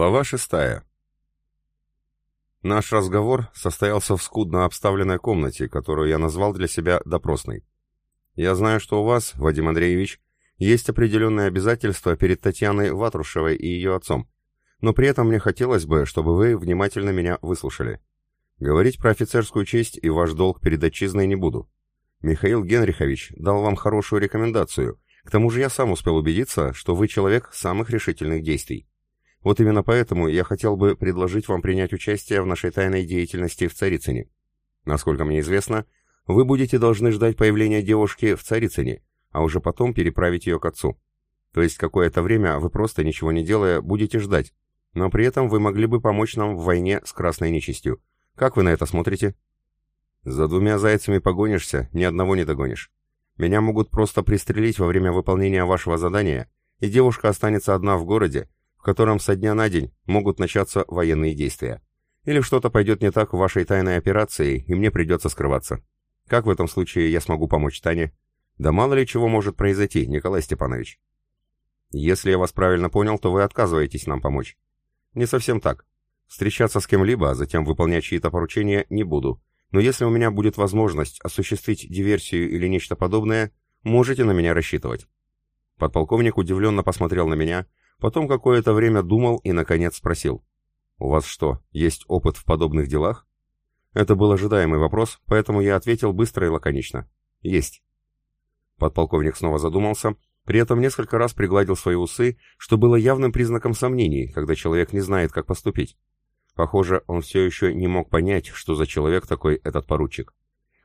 Глава шестая. Наш разговор состоялся в скудно обставленной комнате, которую я назвал для себя допросной. Я знаю, что у вас, Вадим Андреевич, есть определенные обязательства перед Татьяной Ватрушевой и ее отцом, но при этом мне хотелось бы, чтобы вы внимательно меня выслушали. Говорить про офицерскую честь и ваш долг перед отчизной не буду. Михаил Генрихович дал вам хорошую рекомендацию, к тому же я сам успел убедиться, что вы человек самых решительных действий. Вот именно поэтому я хотел бы предложить вам принять участие в нашей тайной деятельности в Царицыне. Насколько мне известно, вы будете должны ждать появления девушки в Царицыне, а уже потом переправить ее к отцу. То есть какое-то время вы просто ничего не делая будете ждать, но при этом вы могли бы помочь нам в войне с красной нечистью. Как вы на это смотрите? За двумя зайцами погонишься, ни одного не догонишь. Меня могут просто пристрелить во время выполнения вашего задания, и девушка останется одна в городе, в котором со дня на день могут начаться военные действия. Или что-то пойдет не так в вашей тайной операции, и мне придется скрываться. Как в этом случае я смогу помочь Тане? Да мало ли чего может произойти, Николай Степанович. Если я вас правильно понял, то вы отказываетесь нам помочь. Не совсем так. Встречаться с кем-либо, а затем выполнять чьи-то поручения не буду. Но если у меня будет возможность осуществить диверсию или нечто подобное, можете на меня рассчитывать. Подполковник удивленно посмотрел на меня, Потом какое-то время думал и, наконец, спросил. «У вас что, есть опыт в подобных делах?» Это был ожидаемый вопрос, поэтому я ответил быстро и лаконично. «Есть». Подполковник снова задумался, при этом несколько раз пригладил свои усы, что было явным признаком сомнений, когда человек не знает, как поступить. Похоже, он все еще не мог понять, что за человек такой этот поручик.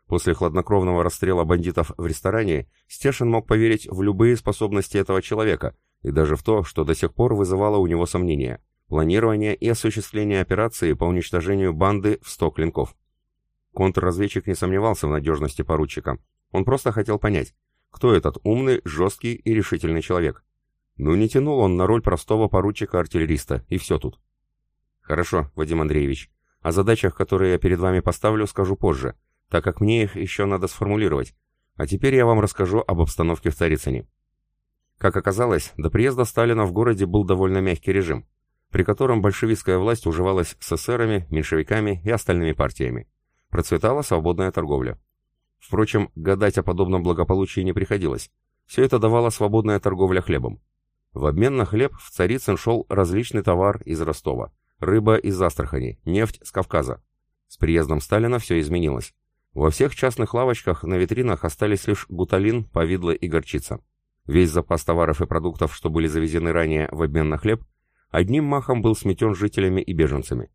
После хладнокровного расстрела бандитов в ресторане Стешин мог поверить в любые способности этого человека, и даже в то, что до сих пор вызывало у него сомнения – планирование и осуществление операции по уничтожению банды в 100 клинков. Контрразведчик не сомневался в надежности поручика. Он просто хотел понять, кто этот умный, жесткий и решительный человек. Ну не тянул он на роль простого поручика-артиллериста, и все тут. Хорошо, Вадим Андреевич. О задачах, которые я перед вами поставлю, скажу позже, так как мне их еще надо сформулировать. А теперь я вам расскажу об обстановке в Царицыне. Как оказалось, до приезда Сталина в городе был довольно мягкий режим, при котором большевистская власть уживалась с эсерами, меньшевиками и остальными партиями. Процветала свободная торговля. Впрочем, гадать о подобном благополучии не приходилось. Все это давала свободная торговля хлебом. В обмен на хлеб в Царицын шел различный товар из Ростова, рыба из Астрахани, нефть с Кавказа. С приездом Сталина все изменилось. Во всех частных лавочках на витринах остались лишь гуталин, повидло и горчица. Весь запас товаров и продуктов, что были завезены ранее в обмен на хлеб, одним махом был сметен жителями и беженцами.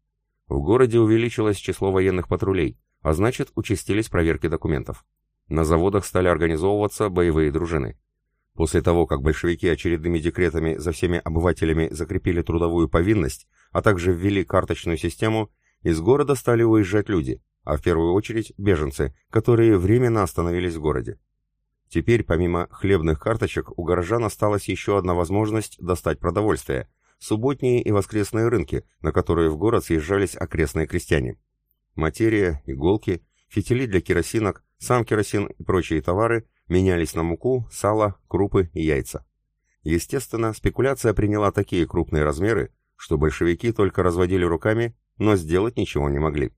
В городе увеличилось число военных патрулей, а значит, участились проверки документов. На заводах стали организовываться боевые дружины. После того, как большевики очередными декретами за всеми обывателями закрепили трудовую повинность, а также ввели карточную систему, из города стали уезжать люди, а в первую очередь беженцы, которые временно остановились в городе. Теперь, помимо хлебных карточек, у горожан осталась еще одна возможность достать продовольствие – субботние и воскресные рынки, на которые в город съезжались окрестные крестьяне. Материя, иголки, фитили для керосинок, сам керосин и прочие товары менялись на муку, сало, крупы и яйца. Естественно, спекуляция приняла такие крупные размеры, что большевики только разводили руками, но сделать ничего не могли.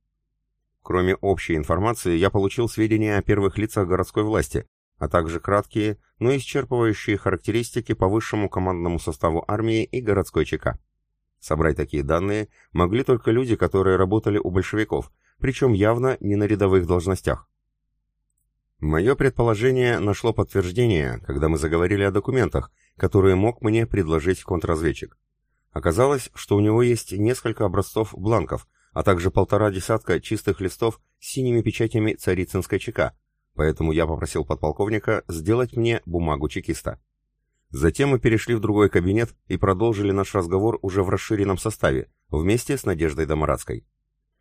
Кроме общей информации, я получил сведения о первых лицах городской власти, а также краткие, но исчерпывающие характеристики по высшему командному составу армии и городской ЧК. Собрать такие данные могли только люди, которые работали у большевиков, причем явно не на рядовых должностях. Мое предположение нашло подтверждение, когда мы заговорили о документах, которые мог мне предложить контрразведчик. Оказалось, что у него есть несколько образцов бланков, а также полтора десятка чистых листов с синими печатями Царицынской ЧК, поэтому я попросил подполковника сделать мне бумагу чекиста. Затем мы перешли в другой кабинет и продолжили наш разговор уже в расширенном составе, вместе с Надеждой Домарадской.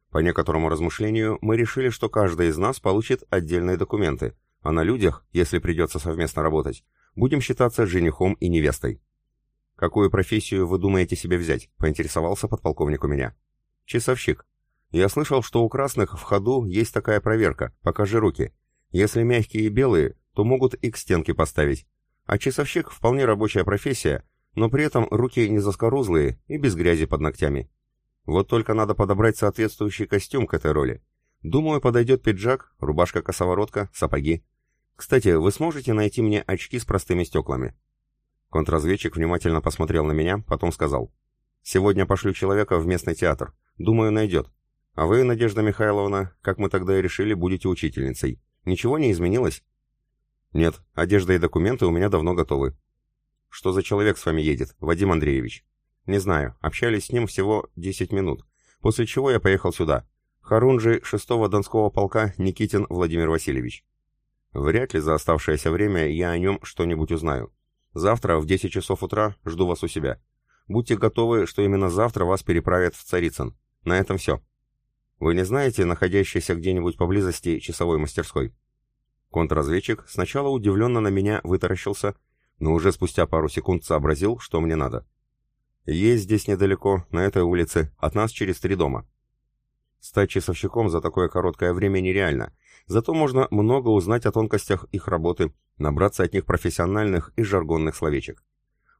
По некоторому размышлению мы решили, что каждый из нас получит отдельные документы, а на людях, если придется совместно работать, будем считаться женихом и невестой. «Какую профессию вы думаете себе взять?» — поинтересовался подполковник у меня. «Часовщик. Я слышал, что у красных в ходу есть такая проверка «покажи руки», если мягкие и белые, то могут и к стенке поставить. А часовщик вполне рабочая профессия, но при этом руки не заскорузлые и без грязи под ногтями. Вот только надо подобрать соответствующий костюм к этой роли. Думаю, подойдет пиджак, рубашка-косоворотка, сапоги. Кстати, вы сможете найти мне очки с простыми стеклами?» Контрразведчик внимательно посмотрел на меня, потом сказал. «Сегодня пошлю человека в местный театр. Думаю, найдет. А вы, Надежда Михайловна, как мы тогда и решили, будете учительницей. Ничего не изменилось?» «Нет, одежда и документы у меня давно готовы». «Что за человек с вами едет, Вадим Андреевич?» «Не знаю. Общались с ним всего 10 минут. После чего я поехал сюда. Харунжи 6-го Донского полка Никитин Владимир Васильевич. Вряд ли за оставшееся время я о нем что-нибудь узнаю. Завтра в 10 часов утра жду вас у себя. Будьте готовы, что именно завтра вас переправят в Царицын. На этом все. Вы не знаете находящейся где-нибудь поблизости часовой мастерской?» Контрразведчик сначала удивленно на меня вытаращился, но уже спустя пару секунд сообразил, что мне надо. «Есть здесь недалеко, на этой улице, от нас через три дома. Стать часовщиком за такое короткое время нереально, зато можно много узнать о тонкостях их работы, набраться от них профессиональных и жаргонных словечек.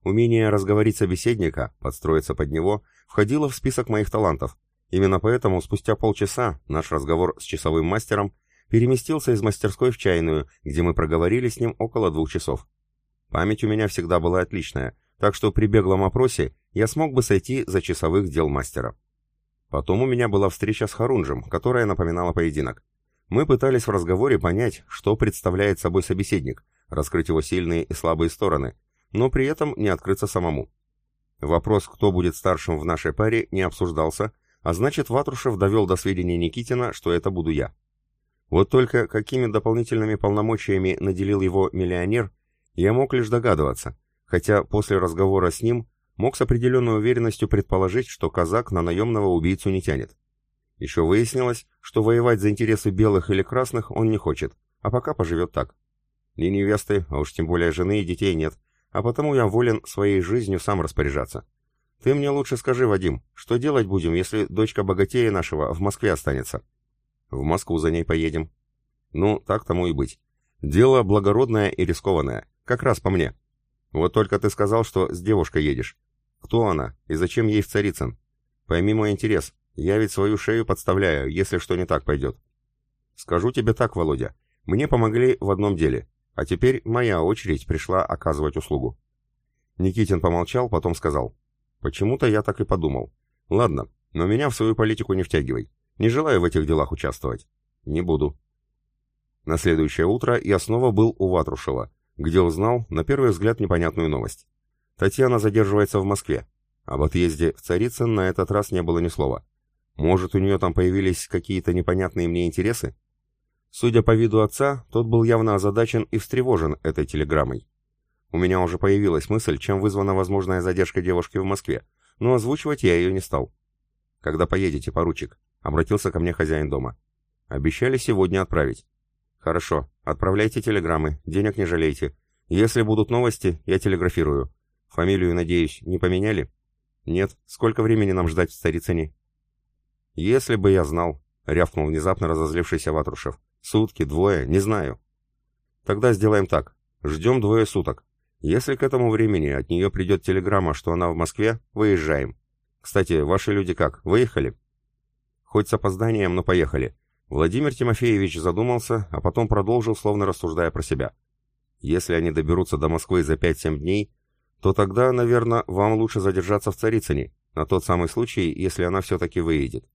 Умение разговорить собеседника, подстроиться под него, входило в список моих талантов. Именно поэтому спустя полчаса наш разговор с часовым мастером переместился из мастерской в чайную, где мы проговорили с ним около двух часов. Память у меня всегда была отличная, так что при беглом опросе я смог бы сойти за часовых дел мастера. Потом у меня была встреча с Харунжем, которая напоминала поединок. Мы пытались в разговоре понять, что представляет собой собеседник, раскрыть его сильные и слабые стороны, но при этом не открыться самому. Вопрос, кто будет старшим в нашей паре, не обсуждался, а значит, Ватрушев довел до сведения Никитина, что это буду я. Вот только какими дополнительными полномочиями наделил его миллионер, я мог лишь догадываться, хотя после разговора с ним мог с определенной уверенностью предположить, что казак на наемного убийцу не тянет. Еще выяснилось, что воевать за интересы белых или красных он не хочет, а пока поживет так. Ни невесты, а уж тем более жены и детей нет, а потому я волен своей жизнью сам распоряжаться. Ты мне лучше скажи, Вадим, что делать будем, если дочка богатея нашего в Москве останется? В Москву за ней поедем. Ну, так тому и быть. Дело благородное и рискованное, как раз по мне. Вот только ты сказал, что с девушкой едешь. Кто она и зачем ей в Царицын? Пойми мой интерес. Я ведь свою шею подставляю, если что не так пойдет. Скажу тебе так, Володя. Мне помогли в одном деле, а теперь моя очередь пришла оказывать услугу. Никитин помолчал, потом сказал. Почему-то я так и подумал. Ладно, но меня в свою политику не втягивай. Не желаю в этих делах участвовать. Не буду. На следующее утро я снова был у Ватрушева, где узнал, на первый взгляд, непонятную новость. Татьяна задерживается в Москве. Об отъезде в Царицын на этот раз не было ни слова. Может, у нее там появились какие-то непонятные мне интересы? Судя по виду отца, тот был явно озадачен и встревожен этой телеграммой. У меня уже появилась мысль, чем вызвана возможная задержка девушки в Москве, но озвучивать я ее не стал. «Когда поедете, поручик?» — обратился ко мне хозяин дома. «Обещали сегодня отправить». «Хорошо, отправляйте телеграммы, денег не жалейте. Если будут новости, я телеграфирую. Фамилию, надеюсь, не поменяли?» «Нет. Сколько времени нам ждать в Старицыне?» «Если бы я знал», — рявкнул внезапно разозлившийся Ватрушев. «Сутки, двое, не знаю». «Тогда сделаем так. Ждем двое суток. Если к этому времени от нее придет телеграмма, что она в Москве, выезжаем. Кстати, ваши люди как, выехали?» «Хоть с опозданием, но поехали». Владимир Тимофеевич задумался, а потом продолжил, словно рассуждая про себя. «Если они доберутся до Москвы за 5-7 дней, то тогда, наверное, вам лучше задержаться в Царицыне, на тот самый случай, если она все-таки выедет.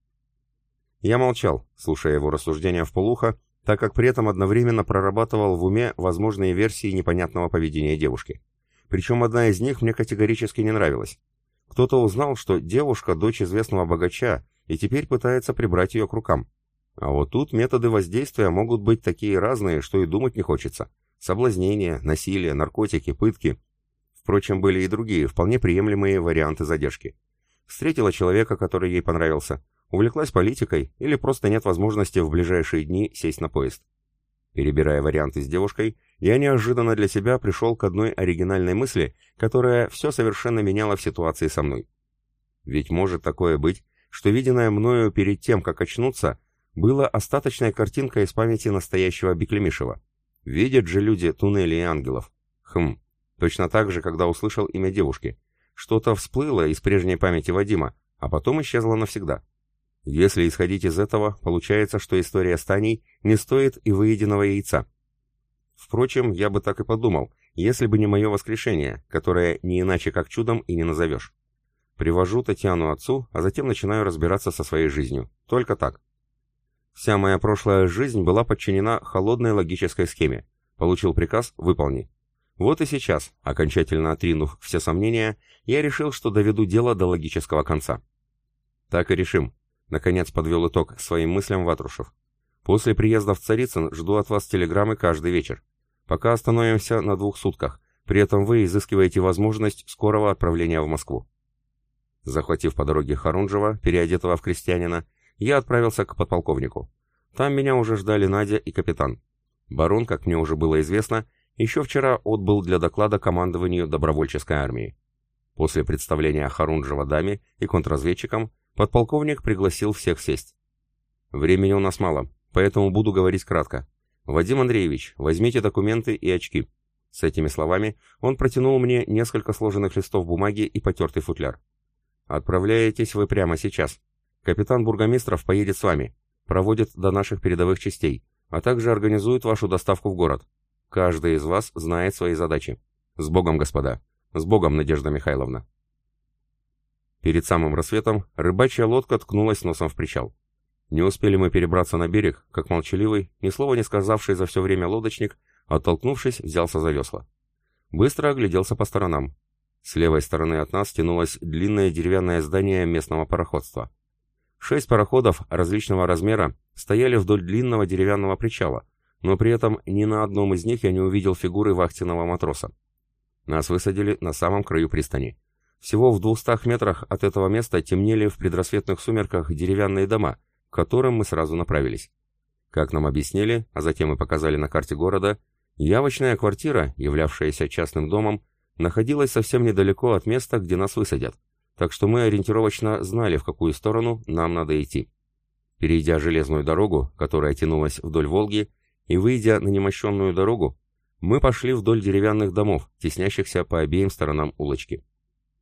Я молчал, слушая его рассуждения в полухо, так как при этом одновременно прорабатывал в уме возможные версии непонятного поведения девушки. Причем одна из них мне категорически не нравилась. Кто-то узнал, что девушка – дочь известного богача, и теперь пытается прибрать ее к рукам. А вот тут методы воздействия могут быть такие разные, что и думать не хочется. Соблазнение, насилие, наркотики, пытки. Впрочем, были и другие, вполне приемлемые варианты задержки. Встретила человека, который ей понравился, увлеклась политикой или просто нет возможности в ближайшие дни сесть на поезд. Перебирая варианты с девушкой, я неожиданно для себя пришел к одной оригинальной мысли, которая все совершенно меняла в ситуации со мной. Ведь может такое быть, что виденное мною перед тем, как очнуться, было остаточной картинкой из памяти настоящего Беклемишева. Видят же люди туннели и ангелов. Хм, точно так же, когда услышал имя девушки. что-то всплыло из прежней памяти Вадима, а потом исчезло навсегда. Если исходить из этого, получается, что история с Таней не стоит и выеденного яйца. Впрочем, я бы так и подумал, если бы не мое воскрешение, которое не иначе как чудом и не назовешь. Привожу Татьяну отцу, а затем начинаю разбираться со своей жизнью. Только так. Вся моя прошлая жизнь была подчинена холодной логической схеме. Получил приказ – выполни. Вот и сейчас, окончательно отринув все сомнения, я решил, что доведу дело до логического конца. Так и решим. Наконец подвел итог своим мыслям Ватрушев. После приезда в Царицын жду от вас телеграммы каждый вечер. Пока остановимся на двух сутках. При этом вы изыскиваете возможность скорого отправления в Москву. Захватив по дороге Харунжева, переодетого в крестьянина, я отправился к подполковнику. Там меня уже ждали Надя и капитан. Барон, как мне уже было известно, еще вчера отбыл для доклада командованию добровольческой армии. После представления Харунжева даме и контрразведчикам подполковник пригласил всех сесть. Времени у нас мало, поэтому буду говорить кратко. Вадим Андреевич, возьмите документы и очки. С этими словами он протянул мне несколько сложенных листов бумаги и потертый футляр. Отправляетесь вы прямо сейчас. Капитан Бургомистров поедет с вами, проводит до наших передовых частей, а также организует вашу доставку в город. Каждый из вас знает свои задачи. С Богом, господа. С Богом, Надежда Михайловна. Перед самым рассветом рыбачья лодка ткнулась носом в причал. Не успели мы перебраться на берег, как молчаливый, ни слова не сказавший за все время лодочник, оттолкнувшись, взялся за весла. Быстро огляделся по сторонам. С левой стороны от нас тянулось длинное деревянное здание местного пароходства. Шесть пароходов различного размера стояли вдоль длинного деревянного причала, но при этом ни на одном из них я не увидел фигуры вахтенного матроса. Нас высадили на самом краю пристани. Всего в двухстах метрах от этого места темнели в предрассветных сумерках деревянные дома, к которым мы сразу направились. Как нам объяснили, а затем и показали на карте города, явочная квартира, являвшаяся частным домом, находилась совсем недалеко от места, где нас высадят, так что мы ориентировочно знали, в какую сторону нам надо идти. Перейдя железную дорогу, которая тянулась вдоль Волги, и выйдя на немощенную дорогу, мы пошли вдоль деревянных домов, теснящихся по обеим сторонам улочки.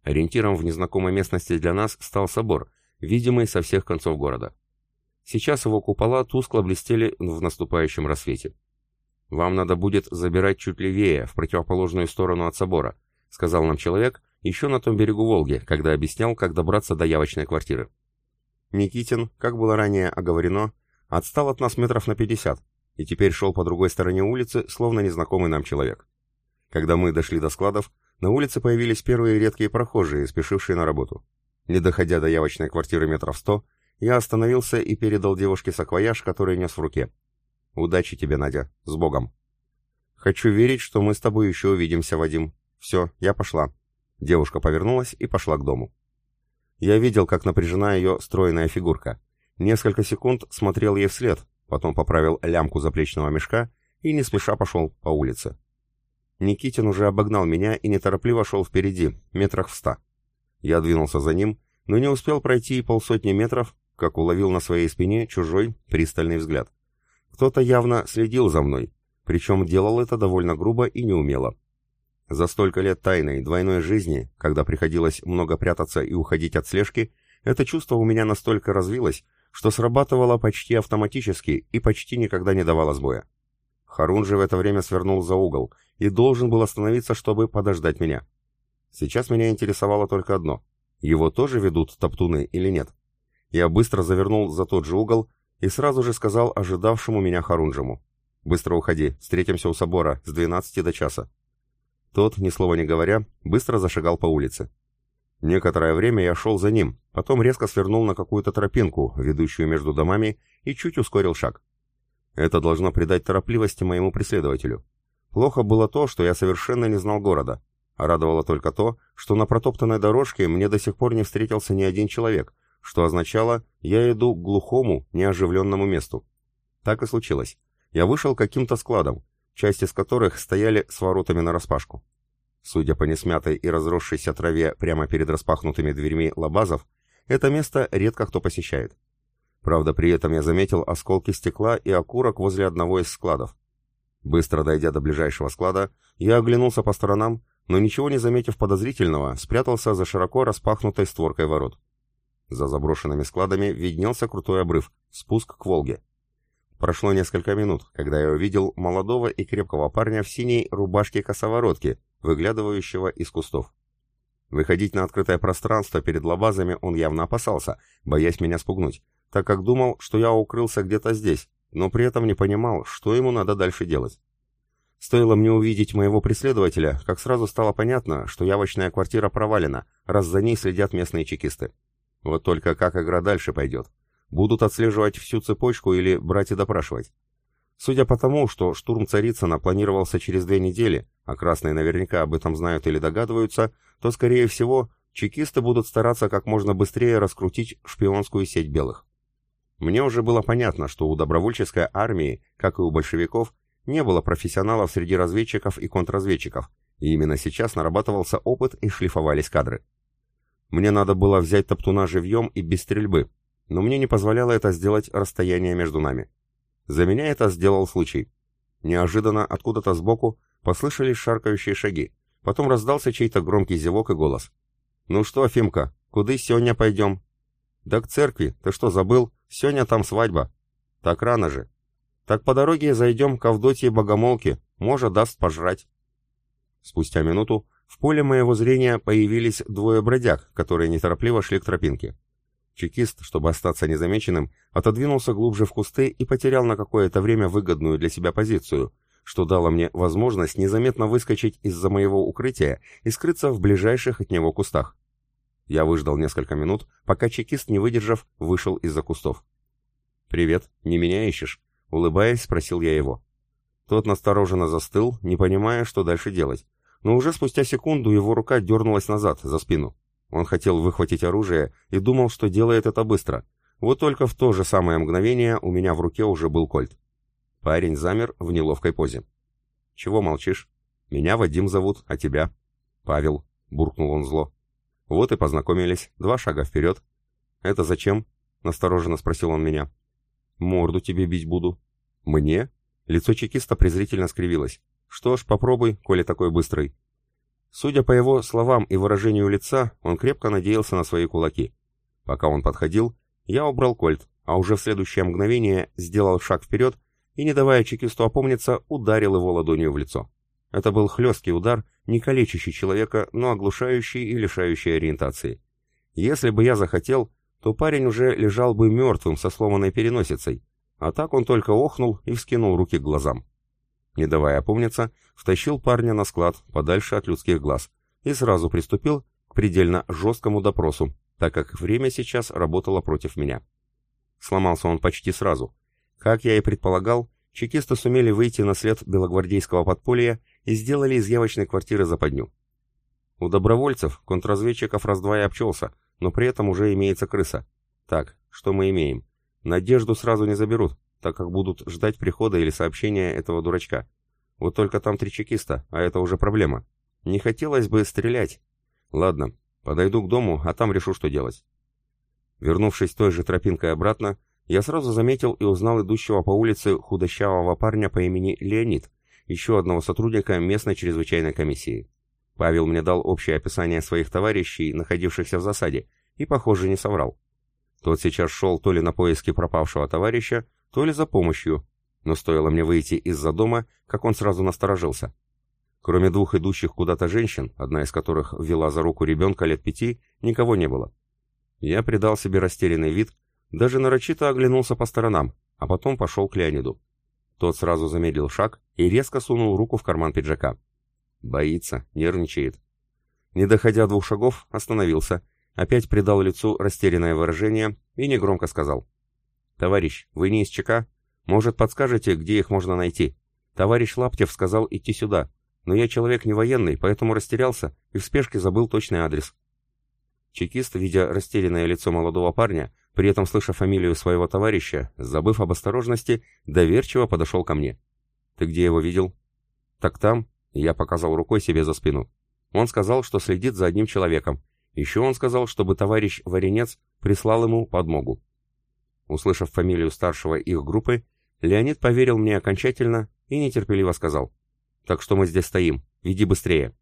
Ориентиром в незнакомой местности для нас стал собор, видимый со всех концов города. Сейчас его купола тускло блестели в наступающем рассвете. «Вам надо будет забирать чуть левее, в противоположную сторону от собора», сказал нам человек еще на том берегу Волги, когда объяснял, как добраться до явочной квартиры. Никитин, как было ранее оговорено, отстал от нас метров на пятьдесят, и теперь шел по другой стороне улицы, словно незнакомый нам человек. Когда мы дошли до складов, на улице появились первые редкие прохожие, спешившие на работу. Не доходя до явочной квартиры метров сто, я остановился и передал девушке саквояж, который нес в руке. «Удачи тебе, Надя. С Богом!» «Хочу верить, что мы с тобой еще увидимся, Вадим. Все, я пошла». Девушка повернулась и пошла к дому. Я видел, как напряжена ее стройная фигурка. Несколько секунд смотрел ей вслед, потом поправил лямку заплечного мешка и не спеша пошел по улице. Никитин уже обогнал меня и неторопливо шел впереди, метрах в ста. Я двинулся за ним, но не успел пройти и полсотни метров, как уловил на своей спине чужой, пристальный взгляд. Кто-то явно следил за мной, причем делал это довольно грубо и неумело. За столько лет тайной, двойной жизни, когда приходилось много прятаться и уходить от слежки, это чувство у меня настолько развилось, что срабатывало почти автоматически и почти никогда не давало сбоя. Харун же в это время свернул за угол и должен был остановиться, чтобы подождать меня. Сейчас меня интересовало только одно. Его тоже ведут топтуны или нет? Я быстро завернул за тот же угол и сразу же сказал ожидавшему меня Харунжему. «Быстро уходи, встретимся у собора с 12 до часа». Тот, ни слова не говоря, быстро зашагал по улице. Некоторое время я шел за ним, потом резко свернул на какую-то тропинку, ведущую между домами, и чуть ускорил шаг. Это должно придать торопливости моему преследователю. Плохо было то, что я совершенно не знал города, а радовало только то, что на протоптанной дорожке мне до сих пор не встретился ни один человек, что означало, я иду к глухому, неоживленному месту. Так и случилось. Я вышел к каким-то складам, часть из которых стояли с воротами нараспашку. Судя по несмятой и разросшейся траве прямо перед распахнутыми дверьми лабазов, это место редко кто посещает. Правда, при этом я заметил осколки стекла и окурок возле одного из складов. Быстро дойдя до ближайшего склада, я оглянулся по сторонам, но ничего не заметив подозрительного, спрятался за широко распахнутой створкой ворот. За заброшенными складами виднелся крутой обрыв, спуск к Волге. Прошло несколько минут, когда я увидел молодого и крепкого парня в синей рубашке-косоворотке, выглядывающего из кустов. Выходить на открытое пространство перед лабазами он явно опасался, боясь меня спугнуть, так как думал, что я укрылся где-то здесь, но при этом не понимал, что ему надо дальше делать. Стоило мне увидеть моего преследователя, как сразу стало понятно, что явочная квартира провалена, раз за ней следят местные чекисты. Вот только как игра дальше пойдет? Будут отслеживать всю цепочку или брать и допрашивать? Судя по тому, что штурм Царицына планировался через две недели, а красные наверняка об этом знают или догадываются, то, скорее всего, чекисты будут стараться как можно быстрее раскрутить шпионскую сеть белых. Мне уже было понятно, что у добровольческой армии, как и у большевиков, не было профессионалов среди разведчиков и контрразведчиков, и именно сейчас нарабатывался опыт и шлифовались кадры. Мне надо было взять топтуна живьем и без стрельбы, но мне не позволяло это сделать расстояние между нами. За меня это сделал случай. Неожиданно откуда-то сбоку послышались шаркающие шаги, потом раздался чей-то громкий зевок и голос. «Ну что, Фимка, куда сегодня пойдем?» «Да к церкви, ты что, забыл? Сегодня там свадьба». «Так рано же». «Так по дороге зайдем к Авдотье Богомолке, может, даст пожрать». Спустя минуту в поле моего зрения появились двое бродяг, которые неторопливо шли к тропинке. Чекист, чтобы остаться незамеченным, отодвинулся глубже в кусты и потерял на какое-то время выгодную для себя позицию, что дало мне возможность незаметно выскочить из-за моего укрытия и скрыться в ближайших от него кустах. Я выждал несколько минут, пока чекист, не выдержав, вышел из-за кустов. «Привет, не меня ищешь?» — улыбаясь, спросил я его. Тот настороженно застыл, не понимая, что дальше делать, но уже спустя секунду его рука дернулась назад, за спину. Он хотел выхватить оружие и думал, что делает это быстро. Вот только в то же самое мгновение у меня в руке уже был кольт. Парень замер в неловкой позе. «Чего молчишь? Меня Вадим зовут, а тебя?» «Павел», — буркнул он зло. «Вот и познакомились. Два шага вперед». «Это зачем?» — настороженно спросил он меня. «Морду тебе бить буду». «Мне?» Лицо чекиста презрительно скривилось. «Что ж, попробуй, коли такой быстрый. Судя по его словам и выражению лица, он крепко надеялся на свои кулаки. Пока он подходил, я убрал кольт, а уже в следующее мгновение сделал шаг вперед и, не давая чекисту опомниться, ударил его ладонью в лицо. Это был хлесткий удар, не калечащий человека, но оглушающий и лишающий ориентации. Если бы я захотел, то парень уже лежал бы мертвым со сломанной переносицей, а так он только охнул и вскинул руки к глазам не давая опомниться, втащил парня на склад, подальше от людских глаз, и сразу приступил к предельно жесткому допросу, так как время сейчас работало против меня. Сломался он почти сразу. Как я и предполагал, чекисты сумели выйти на след белогвардейского подполья и сделали из явочной квартиры западню. У добровольцев, контрразведчиков и обчелся, но при этом уже имеется крыса. Так, что мы имеем? Надежду сразу не заберут, так как будут ждать прихода или сообщения этого дурачка. Вот только там три чекиста, а это уже проблема. Не хотелось бы стрелять. Ладно, подойду к дому, а там решу, что делать. Вернувшись той же тропинкой обратно, я сразу заметил и узнал идущего по улице худощавого парня по имени Леонид, еще одного сотрудника местной чрезвычайной комиссии. Павел мне дал общее описание своих товарищей, находившихся в засаде, и, похоже, не соврал. Тот сейчас шел то ли на поиски пропавшего товарища, то ли за помощью, но стоило мне выйти из-за дома, как он сразу насторожился. Кроме двух идущих куда-то женщин, одна из которых вела за руку ребенка лет пяти, никого не было. Я придал себе растерянный вид, даже нарочито оглянулся по сторонам, а потом пошел к Леониду. Тот сразу замедлил шаг и резко сунул руку в карман пиджака. Боится, нервничает. Не доходя двух шагов, остановился, опять придал лицу растерянное выражение и негромко сказал. «Товарищ, вы не из ЧК? Может, подскажете, где их можно найти? Товарищ Лаптев сказал идти сюда, но я человек не военный, поэтому растерялся и в спешке забыл точный адрес». Чекист, видя растерянное лицо молодого парня, при этом слыша фамилию своего товарища, забыв об осторожности, доверчиво подошел ко мне. «Ты где его видел?» «Так там», — я показал рукой себе за спину. Он сказал, что следит за одним человеком. Еще он сказал, чтобы товарищ Варенец прислал ему подмогу. Услышав фамилию старшего их группы, Леонид поверил мне окончательно и нетерпеливо сказал. «Так что мы здесь стоим? Веди быстрее».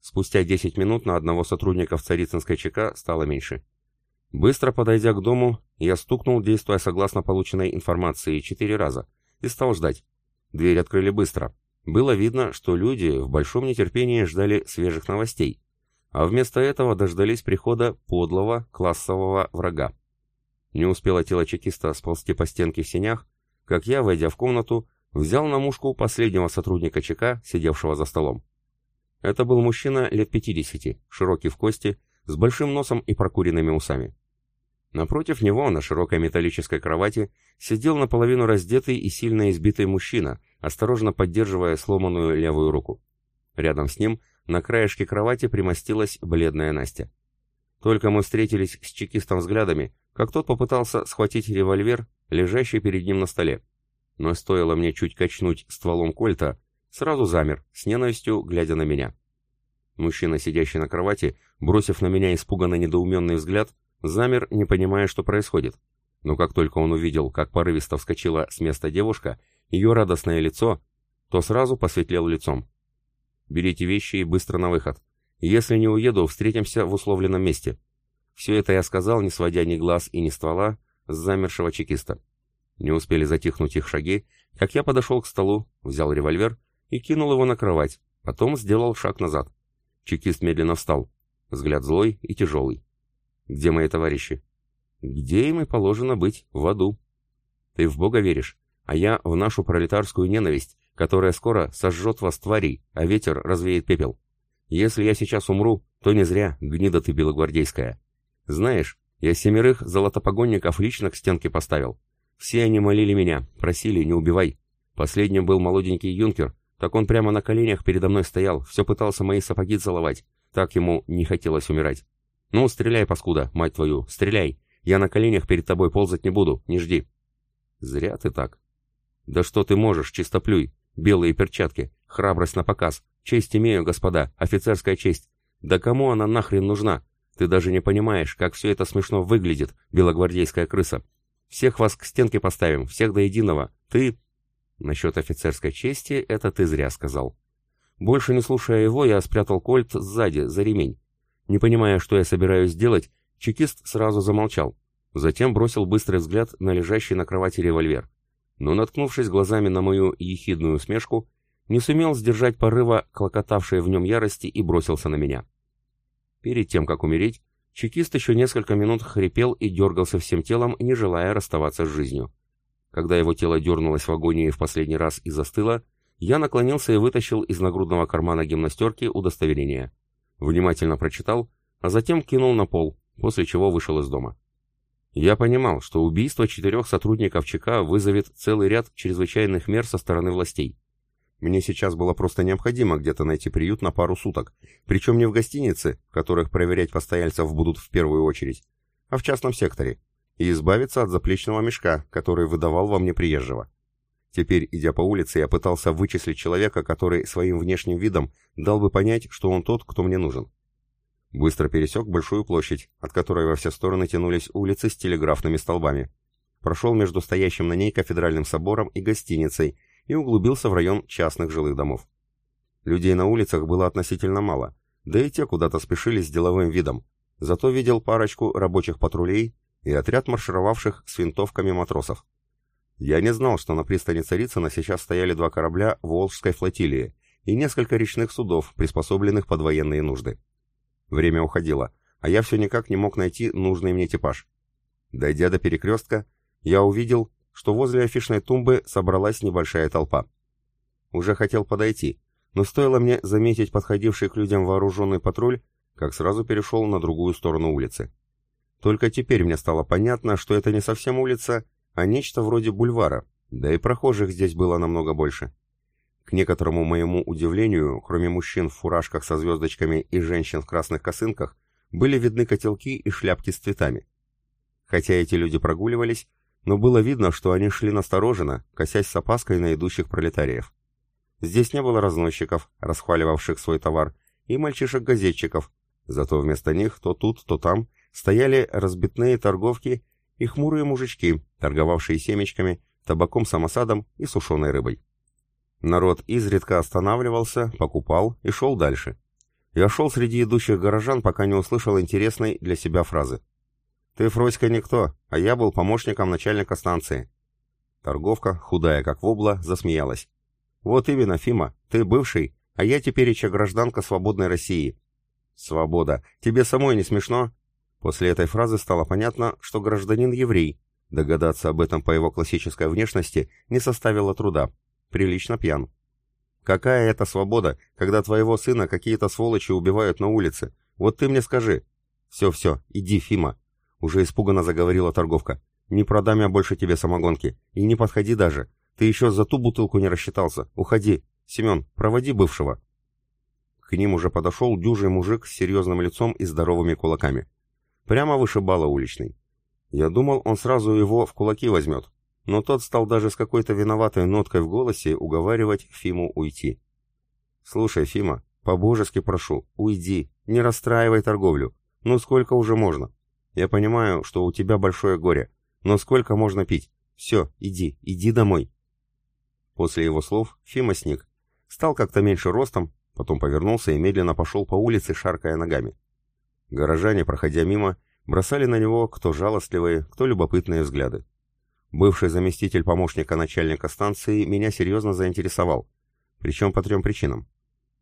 Спустя 10 минут на одного сотрудника в Царицынской ЧК стало меньше. Быстро подойдя к дому, я стукнул, действуя согласно полученной информации, четыре раза, и стал ждать. Дверь открыли быстро. Было видно, что люди в большом нетерпении ждали свежих новостей, а вместо этого дождались прихода подлого классового врага. Не успело тело чекиста сползти по стенке в сенях, как я, войдя в комнату, взял на мушку последнего сотрудника ЧК, сидевшего за столом. Это был мужчина лет 50, широкий в кости, с большим носом и прокуренными усами. Напротив него, на широкой металлической кровати, сидел наполовину раздетый и сильно избитый мужчина, осторожно поддерживая сломанную левую руку. Рядом с ним, на краешке кровати, примостилась бледная Настя. Только мы встретились с чекистом взглядами, как тот попытался схватить револьвер, лежащий перед ним на столе. Но стоило мне чуть качнуть стволом кольта, Сразу замер, с ненавистью глядя на меня. Мужчина, сидящий на кровати, бросив на меня испуганно недоуменный взгляд, замер, не понимая, что происходит. Но как только он увидел, как порывисто вскочила с места девушка, ее радостное лицо, то сразу посветлел лицом. «Берите вещи и быстро на выход. Если не уеду, встретимся в условленном месте». Все это я сказал, не сводя ни глаз и ни ствола с замершего чекиста. Не успели затихнуть их шаги, как я подошел к столу, взял револьвер и кинул его на кровать, потом сделал шаг назад. Чекист медленно встал, взгляд злой и тяжелый. «Где мои товарищи?» «Где им и положено быть, в аду». «Ты в Бога веришь, а я в нашу пролетарскую ненависть, которая скоро сожжет вас тварей, а ветер развеет пепел. Если я сейчас умру, то не зря, гнида ты белогвардейская. Знаешь, я семерых золотопогонников лично к стенке поставил. Все они молили меня, просили, не убивай. Последним был молоденький юнкер, так он прямо на коленях передо мной стоял, все пытался мои сапоги целовать. Так ему не хотелось умирать. «Ну, стреляй, паскуда, мать твою, стреляй! Я на коленях перед тобой ползать не буду, не жди!» «Зря ты так!» «Да что ты можешь, чистоплюй! Белые перчатки, храбрость на показ, честь имею, господа, офицерская честь! Да кому она нахрен нужна? Ты даже не понимаешь, как все это смешно выглядит, белогвардейская крыса! Всех вас к стенке поставим, всех до единого! Ты...» Насчет офицерской чести это ты зря сказал. Больше не слушая его, я спрятал кольт сзади, за ремень. Не понимая, что я собираюсь делать, чекист сразу замолчал. Затем бросил быстрый взгляд на лежащий на кровати револьвер. Но, наткнувшись глазами на мою ехидную усмешку, не сумел сдержать порыва, клокотавшей в нем ярости, и бросился на меня. Перед тем, как умереть, чекист еще несколько минут хрипел и дергался всем телом, не желая расставаться с жизнью. Когда его тело дернулось в агонии в последний раз и застыло, я наклонился и вытащил из нагрудного кармана гимнастерки удостоверение. Внимательно прочитал, а затем кинул на пол, после чего вышел из дома. Я понимал, что убийство четырех сотрудников ЧК вызовет целый ряд чрезвычайных мер со стороны властей. Мне сейчас было просто необходимо где-то найти приют на пару суток, причем не в гостинице, в которых проверять постояльцев будут в первую очередь, а в частном секторе, и избавиться от заплечного мешка, который выдавал во мне приезжего. Теперь, идя по улице, я пытался вычислить человека, который своим внешним видом дал бы понять, что он тот, кто мне нужен. Быстро пересек большую площадь, от которой во все стороны тянулись улицы с телеграфными столбами. Прошел между стоящим на ней кафедральным собором и гостиницей и углубился в район частных жилых домов. Людей на улицах было относительно мало, да и те куда-то спешили с деловым видом. Зато видел парочку рабочих патрулей и отряд маршировавших с винтовками матросов. Я не знал, что на пристани Царицына сейчас стояли два корабля Волжской флотилии и несколько речных судов, приспособленных под военные нужды. Время уходило, а я все никак не мог найти нужный мне типаж. Дойдя до перекрестка, я увидел, что возле афишной тумбы собралась небольшая толпа. Уже хотел подойти, но стоило мне заметить подходивший к людям вооруженный патруль, как сразу перешел на другую сторону улицы. Только теперь мне стало понятно, что это не совсем улица, а нечто вроде бульвара, да и прохожих здесь было намного больше. К некоторому моему удивлению, кроме мужчин в фуражках со звездочками и женщин в красных косынках, были видны котелки и шляпки с цветами. Хотя эти люди прогуливались, но было видно, что они шли настороженно, косясь с опаской на идущих пролетариев. Здесь не было разносчиков, расхваливавших свой товар, и мальчишек-газетчиков, зато вместо них то тут, то там стояли разбитные торговки и хмурые мужички, торговавшие семечками, табаком самосадом и сушеной рыбой. Народ изредка останавливался, покупал и шел дальше. Я шел среди идущих горожан, пока не услышал интересной для себя фразы. «Ты, Фроська, никто, а я был помощником начальника станции». Торговка, худая как вобла, засмеялась. «Вот именно, Фима, ты бывший, а я теперь еще гражданка свободной России». «Свобода. Тебе самой не смешно?» После этой фразы стало понятно, что гражданин еврей. Догадаться об этом по его классической внешности не составило труда. Прилично пьян. Какая это свобода, когда твоего сына какие-то сволочи убивают на улице? Вот ты мне скажи. Все-все, иди, Фима. Уже испуганно заговорила торговка. Не продам я больше тебе самогонки. И не подходи даже. Ты еще за ту бутылку не рассчитался. Уходи. Семен, проводи бывшего. К ним уже подошел дюжий мужик с серьезным лицом и здоровыми кулаками. Прямо вышибала уличный. Я думал, он сразу его в кулаки возьмет, но тот стал даже с какой-то виноватой ноткой в голосе уговаривать Фиму уйти. «Слушай, Фима, по-божески прошу, уйди, не расстраивай торговлю. Ну сколько уже можно? Я понимаю, что у тебя большое горе, но сколько можно пить? Все, иди, иди домой». После его слов Фима сник. Стал как-то меньше ростом, потом повернулся и медленно пошел по улице, шаркая ногами. Горожане, проходя мимо, бросали на него кто жалостливые, кто любопытные взгляды. Бывший заместитель помощника начальника станции меня серьезно заинтересовал, причем по трем причинам.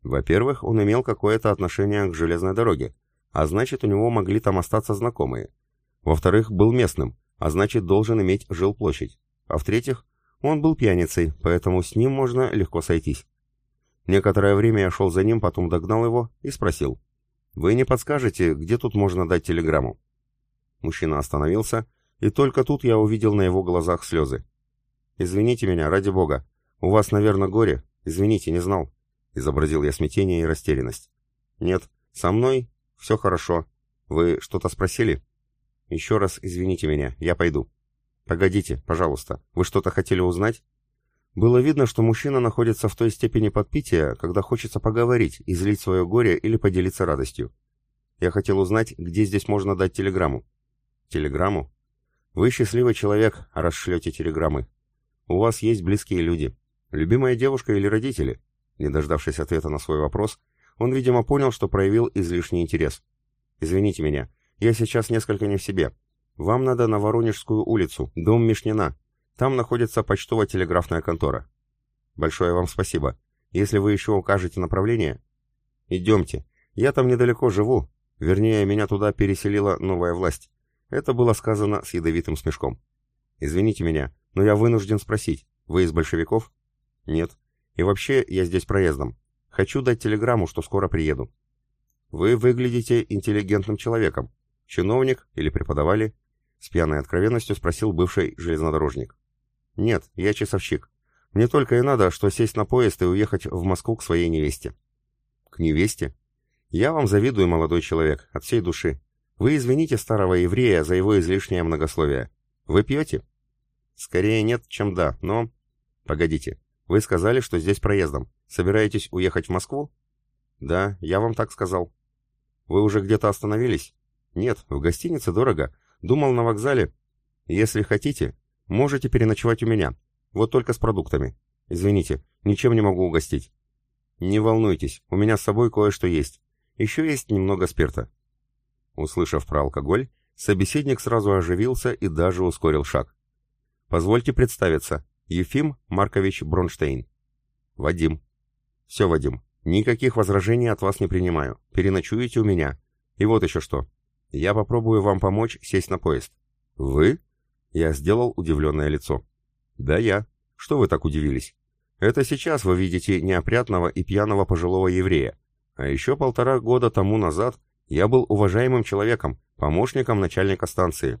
Во-первых, он имел какое-то отношение к железной дороге, а значит, у него могли там остаться знакомые. Во-вторых, был местным, а значит, должен иметь жилплощадь. А в-третьих, он был пьяницей, поэтому с ним можно легко сойтись. Некоторое время я шел за ним, потом догнал его и спросил. «Вы не подскажете, где тут можно дать телеграмму?» Мужчина остановился и только тут я увидел на его глазах слезы. «Извините меня, ради бога. У вас, наверное, горе. Извините, не знал». Изобразил я смятение и растерянность. «Нет, со мной все хорошо. Вы что-то спросили?» «Еще раз извините меня, я пойду». «Погодите, пожалуйста, вы что-то хотели узнать?» Было видно, что мужчина находится в той степени подпития, когда хочется поговорить, излить свое горе или поделиться радостью. Я хотел узнать, где здесь можно дать телеграмму. Телеграмму? Вы счастливый человек, раз шлете телеграммы. У вас есть близкие люди. Любимая девушка или родители? Не дождавшись ответа на свой вопрос, он, видимо, понял, что проявил излишний интерес. Извините меня, я сейчас несколько не в себе. Вам надо на Воронежскую улицу, дом Мишнина. Там находится почтово-телеграфная контора. Большое вам спасибо. Если вы еще укажете направление... Идемте. Я там недалеко живу. Вернее, меня туда переселила новая власть. Это было сказано с ядовитым смешком. «Извините меня, но я вынужден спросить, вы из большевиков?» «Нет. И вообще, я здесь проездом. Хочу дать телеграмму, что скоро приеду». «Вы выглядите интеллигентным человеком. Чиновник или преподавали?» С пьяной откровенностью спросил бывший железнодорожник. «Нет, я часовщик. Мне только и надо, что сесть на поезд и уехать в Москву к своей невесте». «К невесте?» «Я вам завидую, молодой человек, от всей души. Вы извините старого еврея за его излишнее многословие. Вы пьете? Скорее нет, чем да, но... Погодите, вы сказали, что здесь проездом. Собираетесь уехать в Москву? Да, я вам так сказал. Вы уже где-то остановились? Нет, в гостинице дорого. Думал на вокзале. Если хотите, можете переночевать у меня. Вот только с продуктами. Извините, ничем не могу угостить. Не волнуйтесь, у меня с собой кое-что есть. Еще есть немного спирта. Услышав про алкоголь, собеседник сразу оживился и даже ускорил шаг. «Позвольте представиться. Ефим Маркович Бронштейн». «Вадим». «Все, Вадим. Никаких возражений от вас не принимаю. Переночуете у меня. И вот еще что. Я попробую вам помочь сесть на поезд». «Вы?» Я сделал удивленное лицо. «Да я. Что вы так удивились? Это сейчас вы видите неопрятного и пьяного пожилого еврея. А еще полтора года тому назад я был уважаемым человеком, помощником начальника станции.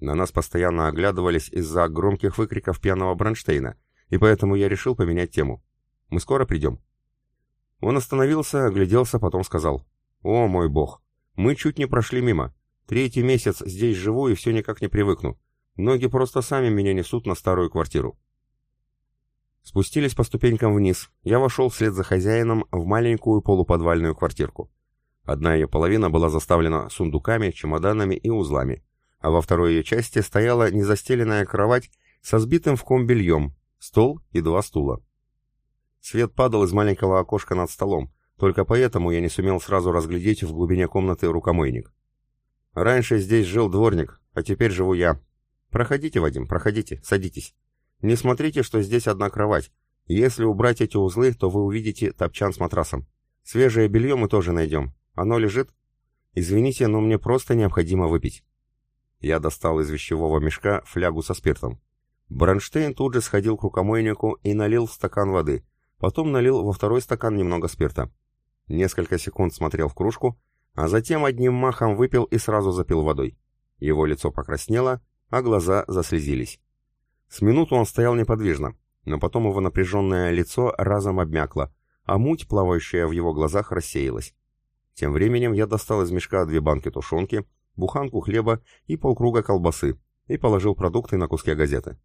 На нас постоянно оглядывались из-за громких выкриков пьяного Бронштейна, и поэтому я решил поменять тему. Мы скоро придем. Он остановился, огляделся, потом сказал. «О, мой бог, мы чуть не прошли мимо. Третий месяц здесь живу и все никак не привыкну. Ноги просто сами меня несут на старую квартиру». Спустились по ступенькам вниз. Я вошел вслед за хозяином в маленькую полуподвальную квартирку. Одна ее половина была заставлена сундуками, чемоданами и узлами, а во второй ее части стояла незастеленная кровать со сбитым в ком бельем, стол и два стула. Свет падал из маленького окошка над столом, Только поэтому я не сумел сразу разглядеть в глубине комнаты рукомойник. Раньше здесь жил дворник, а теперь живу я. Проходите, Вадим, проходите, садитесь. Не смотрите, что здесь одна кровать. Если убрать эти узлы, то вы увидите топчан с матрасом. Свежее белье мы тоже найдем. Оно лежит? Извините, но мне просто необходимо выпить. Я достал из вещевого мешка флягу со спиртом. Бронштейн тут же сходил к рукомойнику и налил в стакан воды, потом налил во второй стакан немного спирта. Несколько секунд смотрел в кружку, а затем одним махом выпил и сразу запил водой. Его лицо покраснело, а глаза заслезились. С минуту он стоял неподвижно, но потом его напряженное лицо разом обмякло, а муть, плавающая в его глазах, рассеялась. Тем временем я достал из мешка две банки тушенки, буханку хлеба и полкруга колбасы и положил продукты на куски газеты.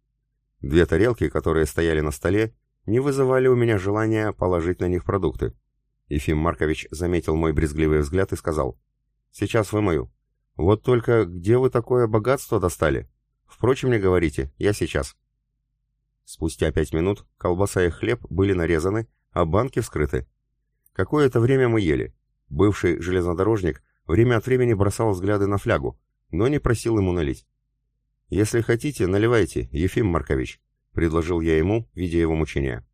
Две тарелки, которые стояли на столе, не вызывали у меня желания положить на них продукты. Ефим Маркович заметил мой брезгливый взгляд и сказал, «Сейчас вымою. Вот только где вы такое богатство достали? Впрочем, не говорите, я сейчас». Спустя пять минут колбаса и хлеб были нарезаны, а банки вскрыты. Какое-то время мы ели. Бывший железнодорожник время от времени бросал взгляды на флягу, но не просил ему налить. «Если хотите, наливайте, Ефим Маркович», — предложил я ему, видя его мучения.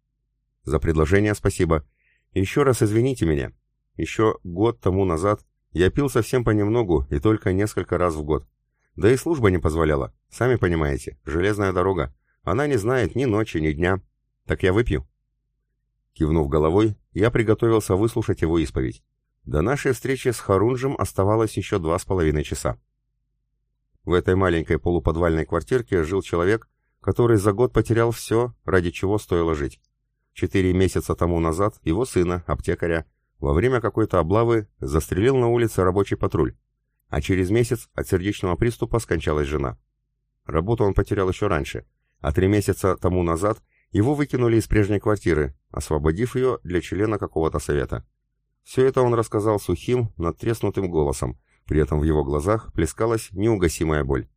«За предложение спасибо. Еще раз извините меня. Еще год тому назад я пил совсем понемногу и только несколько раз в год. Да и служба не позволяла. Сами понимаете, железная дорога. Она не знает ни ночи, ни дня. Так я выпью». Кивнув головой, я приготовился выслушать его исповедь. До нашей встречи с Харунжем оставалось еще два с половиной часа. В этой маленькой полуподвальной квартирке жил человек, который за год потерял все, ради чего стоило жить. Четыре месяца тому назад его сына, аптекаря, во время какой-то облавы застрелил на улице рабочий патруль, а через месяц от сердечного приступа скончалась жена. Работу он потерял еще раньше, а три месяца тому назад его выкинули из прежней квартиры, освободив ее для члена какого-то совета. Все это он рассказал сухим, надтреснутым голосом, при этом в его глазах плескалась неугасимая боль.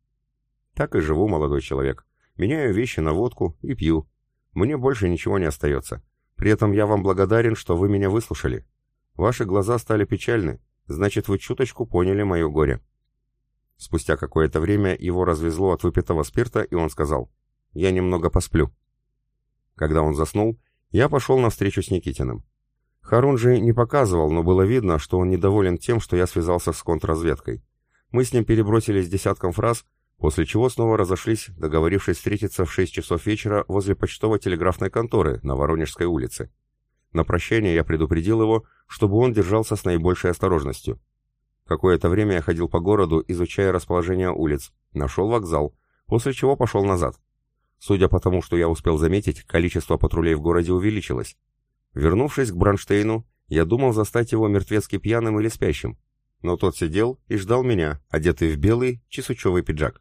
Так и живу, молодой человек. Меняю вещи на водку и пью. Мне больше ничего не остается. При этом я вам благодарен, что вы меня выслушали. Ваши глаза стали печальны, значит, вы чуточку поняли мое горе. Спустя какое-то время его развезло от выпитого спирта, и он сказал, «Я немного посплю». Когда он заснул, я пошел навстречу с Никитиным. Харун же не показывал, но было видно, что он недоволен тем, что я связался с контрразведкой. Мы с ним перебросились десятком фраз, после чего снова разошлись, договорившись встретиться в 6 часов вечера возле почтово-телеграфной конторы на Воронежской улице. На прощание я предупредил его, чтобы он держался с наибольшей осторожностью. Какое-то время я ходил по городу, изучая расположение улиц, нашел вокзал, после чего пошел назад. Судя по тому, что я успел заметить, количество патрулей в городе увеличилось. Вернувшись к Бронштейну, я думал застать его мертвецки пьяным или спящим, но тот сидел и ждал меня, одетый в белый чесучевый пиджак.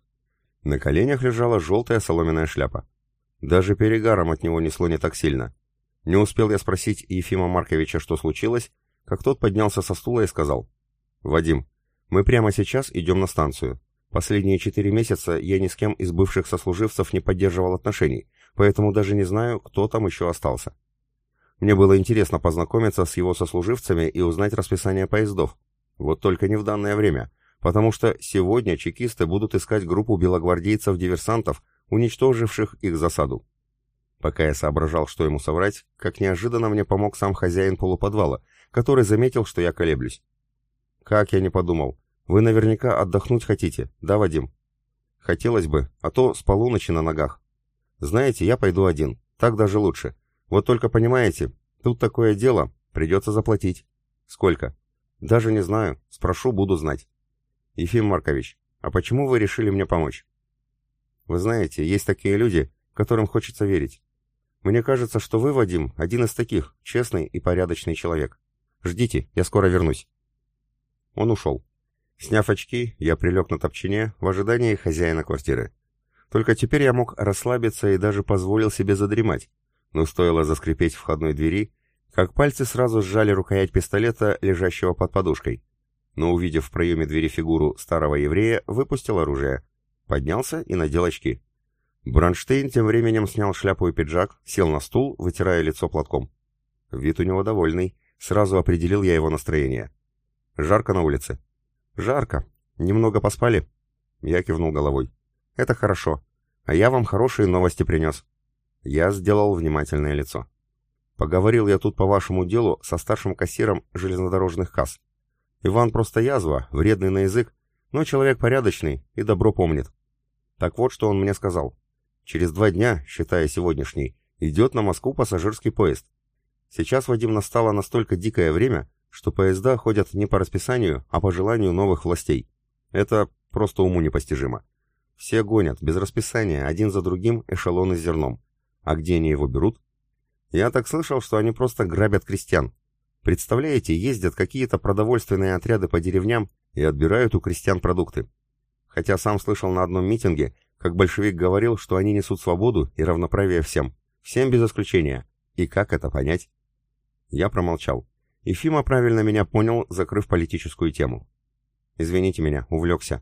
На коленях лежала желтая соломенная шляпа. Даже перегаром от него несло не так сильно. Не успел я спросить Ефима Марковича, что случилось, как тот поднялся со стула и сказал, «Вадим, мы прямо сейчас идем на станцию. Последние четыре месяца я ни с кем из бывших сослуживцев не поддерживал отношений, поэтому даже не знаю, кто там еще остался. Мне было интересно познакомиться с его сослуживцами и узнать расписание поездов. Вот только не в данное время, потому что сегодня чекисты будут искать группу белогвардейцев-диверсантов, уничтоживших их засаду. Пока я соображал, что ему соврать, как неожиданно мне помог сам хозяин полуподвала, который заметил, что я колеблюсь. «Как я не подумал. Вы наверняка отдохнуть хотите, да, Вадим?» «Хотелось бы, а то с полуночи на ногах. Знаете, я пойду один, так даже лучше. Вот только понимаете, тут такое дело, придется заплатить. Сколько? Даже не знаю, спрошу, буду знать. Ефим Маркович, а почему вы решили мне помочь? Вы знаете, есть такие люди, которым хочется верить. Мне кажется, что вы, Вадим, один из таких, честный и порядочный человек. Ждите, я скоро вернусь. Он ушел. Сняв очки, я прилег на топчине в ожидании хозяина квартиры. Только теперь я мог расслабиться и даже позволил себе задремать, но стоило заскрипеть входной двери, как пальцы сразу сжали рукоять пистолета, лежащего под подушкой. Но увидев в проеме двери фигуру старого еврея, выпустил оружие. Поднялся и надел очки. Бронштейн тем временем снял шляпу и пиджак, сел на стул, вытирая лицо платком. Вид у него довольный, Сразу определил я его настроение. «Жарко на улице?» «Жарко. Немного поспали?» Я кивнул головой. «Это хорошо. А я вам хорошие новости принес». Я сделал внимательное лицо. Поговорил я тут по вашему делу со старшим кассиром железнодорожных касс. Иван просто язва, вредный на язык, но человек порядочный и добро помнит. Так вот, что он мне сказал. Через два дня, считая сегодняшний, идет на Москву пассажирский поезд. Сейчас, Вадим, настало настолько дикое время, что поезда ходят не по расписанию, а по желанию новых властей. Это просто уму непостижимо. Все гонят, без расписания, один за другим эшелоны с зерном. А где они его берут? Я так слышал, что они просто грабят крестьян. Представляете, ездят какие-то продовольственные отряды по деревням и отбирают у крестьян продукты. Хотя сам слышал на одном митинге, как большевик говорил, что они несут свободу и равноправие всем. Всем без исключения. И как это понять? Я промолчал. И Фима правильно меня понял, закрыв политическую тему. Извините меня, увлекся.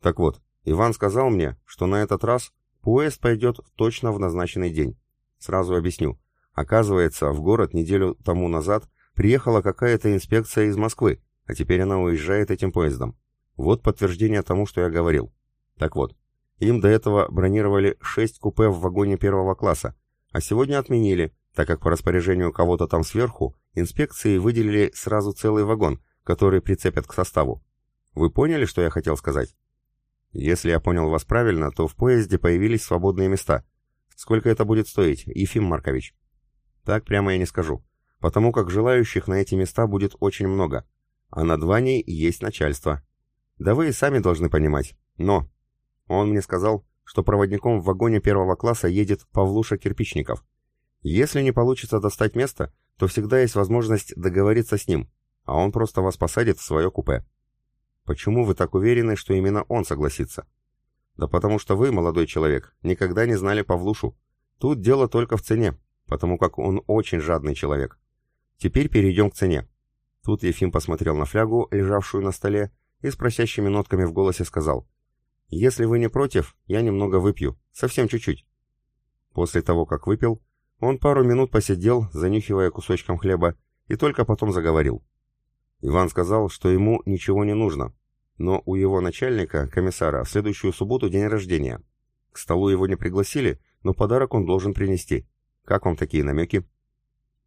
Так вот, Иван сказал мне, что на этот раз поезд пойдет точно в назначенный день. Сразу объясню. Оказывается, в город неделю тому назад приехала какая-то инспекция из Москвы, а теперь она уезжает этим поездом. Вот подтверждение тому, что я говорил. Так вот, им до этого бронировали 6 купе в вагоне первого класса, а сегодня отменили, так как по распоряжению кого-то там сверху инспекции выделили сразу целый вагон, который прицепят к составу. Вы поняли, что я хотел сказать? Если я понял вас правильно, то в поезде появились свободные места. Сколько это будет стоить, Ефим Маркович? Так прямо я не скажу, потому как желающих на эти места будет очень много, а над Ваней есть начальство. Да вы и сами должны понимать, но... Он мне сказал, что проводником в вагоне первого класса едет Павлуша Кирпичников. Если не получится достать место, то всегда есть возможность договориться с ним, а он просто вас посадит в свое купе. Почему вы так уверены, что именно он согласится? Да потому что вы, молодой человек, никогда не знали Павлушу. Тут дело только в цене потому как он очень жадный человек. Теперь перейдем к цене. Тут Ефим посмотрел на флягу, лежавшую на столе, и с просящими нотками в голосе сказал, «Если вы не против, я немного выпью, совсем чуть-чуть». После того, как выпил, он пару минут посидел, занюхивая кусочком хлеба, и только потом заговорил. Иван сказал, что ему ничего не нужно, но у его начальника, комиссара, в следующую субботу день рождения. К столу его не пригласили, но подарок он должен принести. Как вам такие намеки?»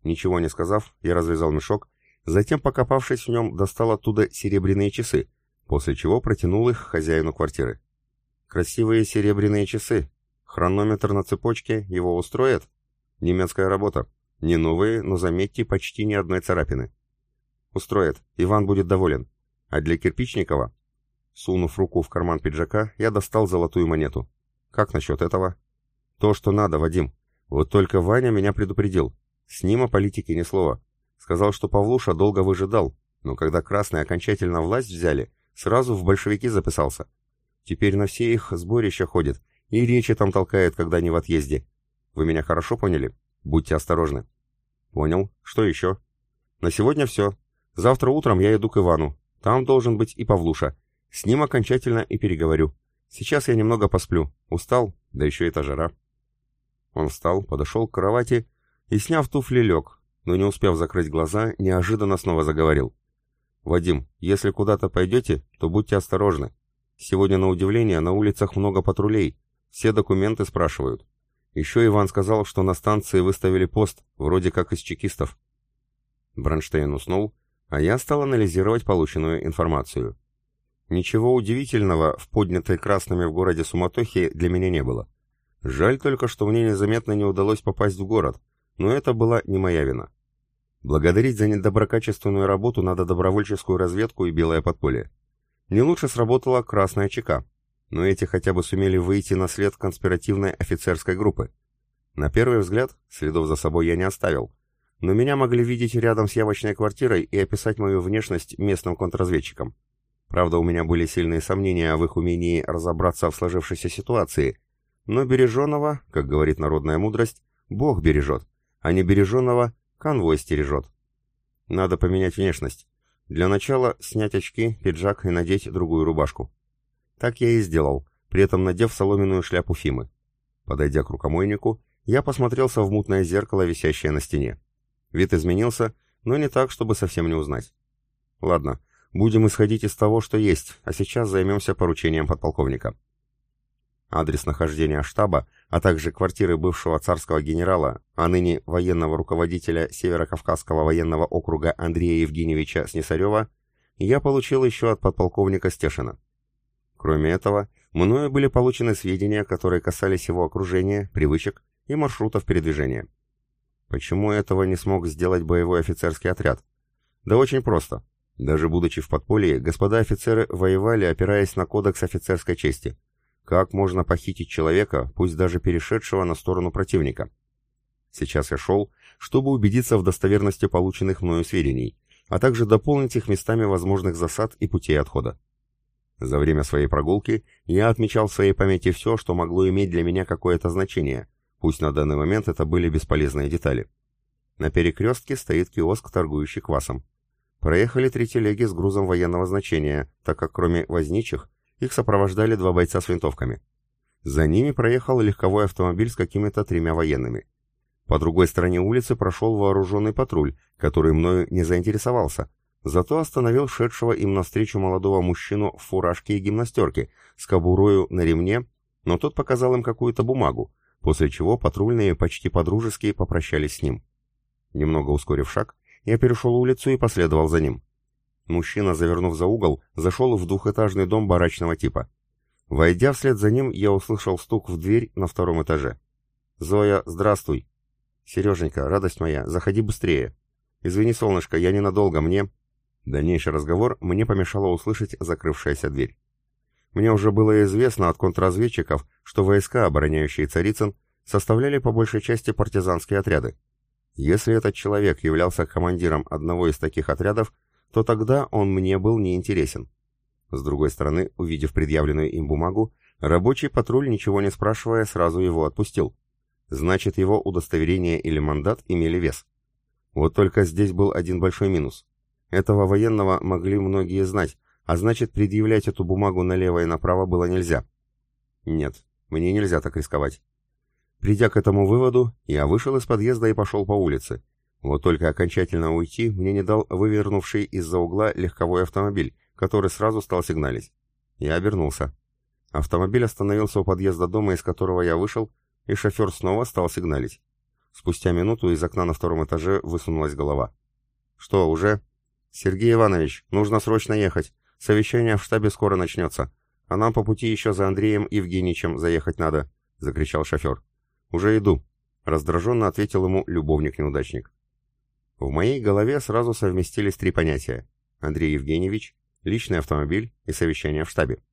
Ничего не сказав, я развязал мешок, затем, покопавшись в нем, достал оттуда серебряные часы, после чего протянул их хозяину квартиры. «Красивые серебряные часы. Хронометр на цепочке его устроит? Немецкая работа. Не новые, но, заметьте, почти ни одной царапины. Устроит. Иван будет доволен. А для Кирпичникова...» Сунув руку в карман пиджака, я достал золотую монету. «Как насчет этого?» «То, что надо, Вадим. Вот только Ваня меня предупредил. С ним о политике ни слова. Сказал, что Павлуша долго выжидал, но когда красные окончательно власть взяли, сразу в большевики записался. Теперь на все их сборища ходит и речи там толкает, когда не в отъезде. Вы меня хорошо поняли? Будьте осторожны. Понял. Что еще? На сегодня все. Завтра утром я иду к Ивану. Там должен быть и Павлуша. С ним окончательно и переговорю. Сейчас я немного посплю. Устал, да еще это жара. Он встал, подошел к кровати и, сняв туфли, лег, но не успев закрыть глаза, неожиданно снова заговорил. «Вадим, если куда-то пойдете, то будьте осторожны. Сегодня, на удивление, на улицах много патрулей. Все документы спрашивают. Еще Иван сказал, что на станции выставили пост, вроде как из чекистов». Бронштейн уснул, а я стал анализировать полученную информацию. Ничего удивительного в поднятой красными в городе суматохе для меня не было. Жаль только, что мне незаметно не удалось попасть в город, но это была не моя вина. Благодарить за недоброкачественную работу надо добровольческую разведку и белое подполье. Не лучше сработала красная ЧК, но эти хотя бы сумели выйти на след конспиративной офицерской группы. На первый взгляд, следов за собой я не оставил, но меня могли видеть рядом с явочной квартирой и описать мою внешность местным контрразведчикам. Правда, у меня были сильные сомнения в их умении разобраться в сложившейся ситуации но береженного, как говорит народная мудрость, Бог бережет, а не береженного конвой стережет. Надо поменять внешность. Для начала снять очки, пиджак и надеть другую рубашку. Так я и сделал, при этом надев соломенную шляпу Фимы. Подойдя к рукомойнику, я посмотрелся в мутное зеркало, висящее на стене. Вид изменился, но не так, чтобы совсем не узнать. Ладно, будем исходить из того, что есть, а сейчас займемся поручением подполковника. Адрес нахождения штаба, а также квартиры бывшего царского генерала, а ныне военного руководителя Северо-Кавказского военного округа Андрея Евгеньевича Снесарева, я получил еще от подполковника Стешина. Кроме этого, мною были получены сведения, которые касались его окружения, привычек и маршрутов передвижения. Почему этого не смог сделать боевой офицерский отряд? Да очень просто. Даже будучи в подполье, господа офицеры воевали, опираясь на кодекс офицерской чести – как можно похитить человека, пусть даже перешедшего на сторону противника? Сейчас я шел, чтобы убедиться в достоверности полученных мною сведений, а также дополнить их местами возможных засад и путей отхода. За время своей прогулки я отмечал в своей памяти все, что могло иметь для меня какое-то значение, пусть на данный момент это были бесполезные детали. На перекрестке стоит киоск, торгующий квасом. Проехали три телеги с грузом военного значения, так как кроме возничих их сопровождали два бойца с винтовками. За ними проехал легковой автомобиль с какими-то тремя военными. По другой стороне улицы прошел вооруженный патруль, который мною не заинтересовался, зато остановил шедшего им навстречу молодого мужчину в фуражке и гимнастерке, с кобурою на ремне, но тот показал им какую-то бумагу, после чего патрульные почти подружески попрощались с ним. Немного ускорив шаг, я перешел улицу и последовал за ним. Мужчина, завернув за угол, зашел в двухэтажный дом барачного типа. Войдя вслед за ним, я услышал стук в дверь на втором этаже. «Зоя, здравствуй!» «Сереженька, радость моя, заходи быстрее!» «Извини, солнышко, я ненадолго, мне...» Дальнейший разговор мне помешало услышать закрывшаяся дверь. Мне уже было известно от контрразведчиков, что войска, обороняющие Царицын, составляли по большей части партизанские отряды. Если этот человек являлся командиром одного из таких отрядов, то тогда он мне был неинтересен. С другой стороны, увидев предъявленную им бумагу, рабочий патруль, ничего не спрашивая, сразу его отпустил. Значит, его удостоверение или мандат имели вес. Вот только здесь был один большой минус. Этого военного могли многие знать, а значит, предъявлять эту бумагу налево и направо было нельзя. Нет, мне нельзя так рисковать. Придя к этому выводу, я вышел из подъезда и пошел по улице, вот только окончательно уйти мне не дал вывернувший из-за угла легковой автомобиль, который сразу стал сигналить. Я обернулся. Автомобиль остановился у подъезда дома, из которого я вышел, и шофер снова стал сигналить. Спустя минуту из окна на втором этаже высунулась голова. «Что, уже?» «Сергей Иванович, нужно срочно ехать. Совещание в штабе скоро начнется. А нам по пути еще за Андреем Евгеньевичем заехать надо», — закричал шофер. «Уже иду», — раздраженно ответил ему любовник-неудачник. В моей голове сразу совместились три понятия. Андрей Евгеньевич, личный автомобиль и совещание в штабе.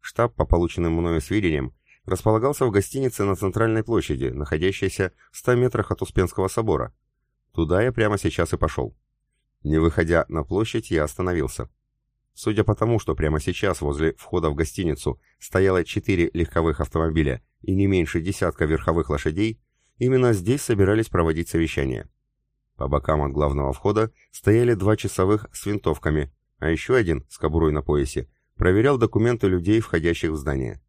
Штаб, по полученным мною сведениям, располагался в гостинице на Центральной площади, находящейся в 100 метрах от Успенского собора. Туда я прямо сейчас и пошел. Не выходя на площадь, я остановился. Судя по тому, что прямо сейчас возле входа в гостиницу стояло четыре легковых автомобиля и не меньше десятка верховых лошадей, именно здесь собирались проводить совещание. По бокам от главного входа стояли два часовых с винтовками, а еще один, с кобурой на поясе, проверял документы людей, входящих в здание.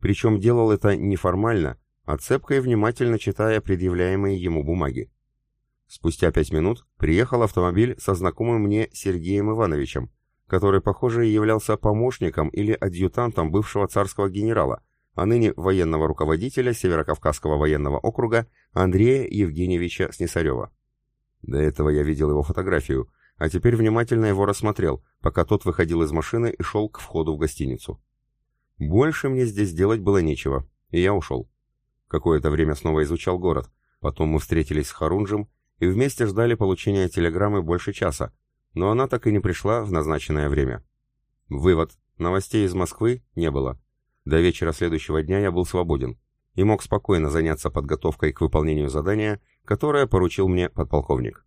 Причем делал это не формально, а цепко и внимательно читая предъявляемые ему бумаги. Спустя пять минут приехал автомобиль со знакомым мне Сергеем Ивановичем, который, похоже, являлся помощником или адъютантом бывшего царского генерала, а ныне военного руководителя Северокавказского военного округа Андрея Евгеньевича Снесарева. До этого я видел его фотографию, а теперь внимательно его рассмотрел, пока тот выходил из машины и шел к входу в гостиницу. Больше мне здесь делать было нечего, и я ушел. Какое-то время снова изучал город, потом мы встретились с Харунжем и вместе ждали получения телеграммы больше часа, но она так и не пришла в назначенное время. Вывод. Новостей из Москвы не было. До вечера следующего дня я был свободен и мог спокойно заняться подготовкой к выполнению задания которое поручил мне подполковник.